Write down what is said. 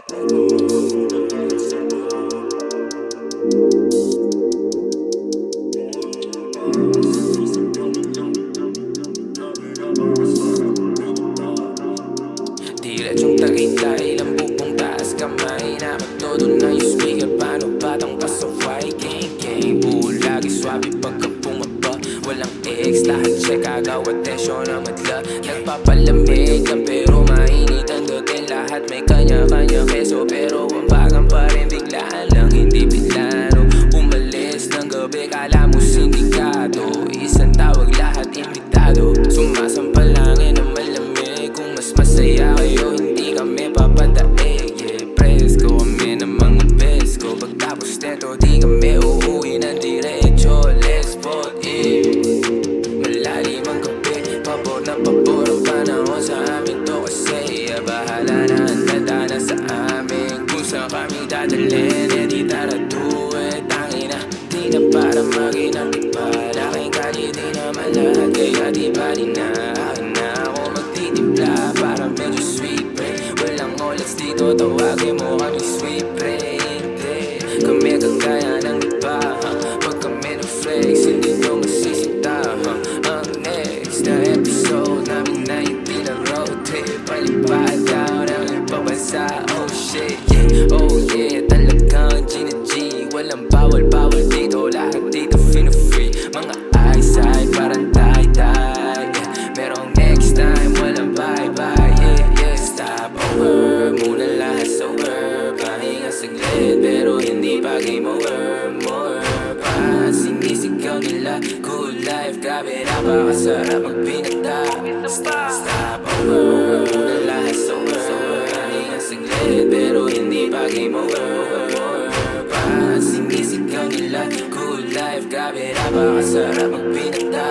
Diretsong tagaytay Ilang bubong taas kamay Dapat todo na yung speaker. Paano batang pasaway Gang gang Buo lagi swabe pagka bumaba Walang ex Lahat check agaw Atensyon na madla Nagpapalamig lang pero mainit ang dating Lahat may kanya-kanya keso Pero ang bagang pa rin Biglaan lang hindi biglano Umalis ng gabi Kala mo sindikato Isang tawag lahat imbitado. Sumasampal langin ng malamig Kung mas masaya kayo kami dadalhin Eh di tara do it Tangina Di na para maginang tipad Aking kali di naman lahat Kaya di bali na Akin na ako magtitimpla Para medyo sweet pre Walang olats dito Tawagin mo kami sweet pre Kami kagaya ng iba? Pag kami na-flex Hindi nyo masisita ha? Ang next na episode Namin na hindi na road trip Palipad daw ng ibang bansa Oh shit nila Good life Grabe napakasarap magbinata Stop Stop over. Muna lahat sa verb Pahinga saglit Pero hindi pa game over More pa Sinisigaw nila. Good life Grabe napakasarap magbinata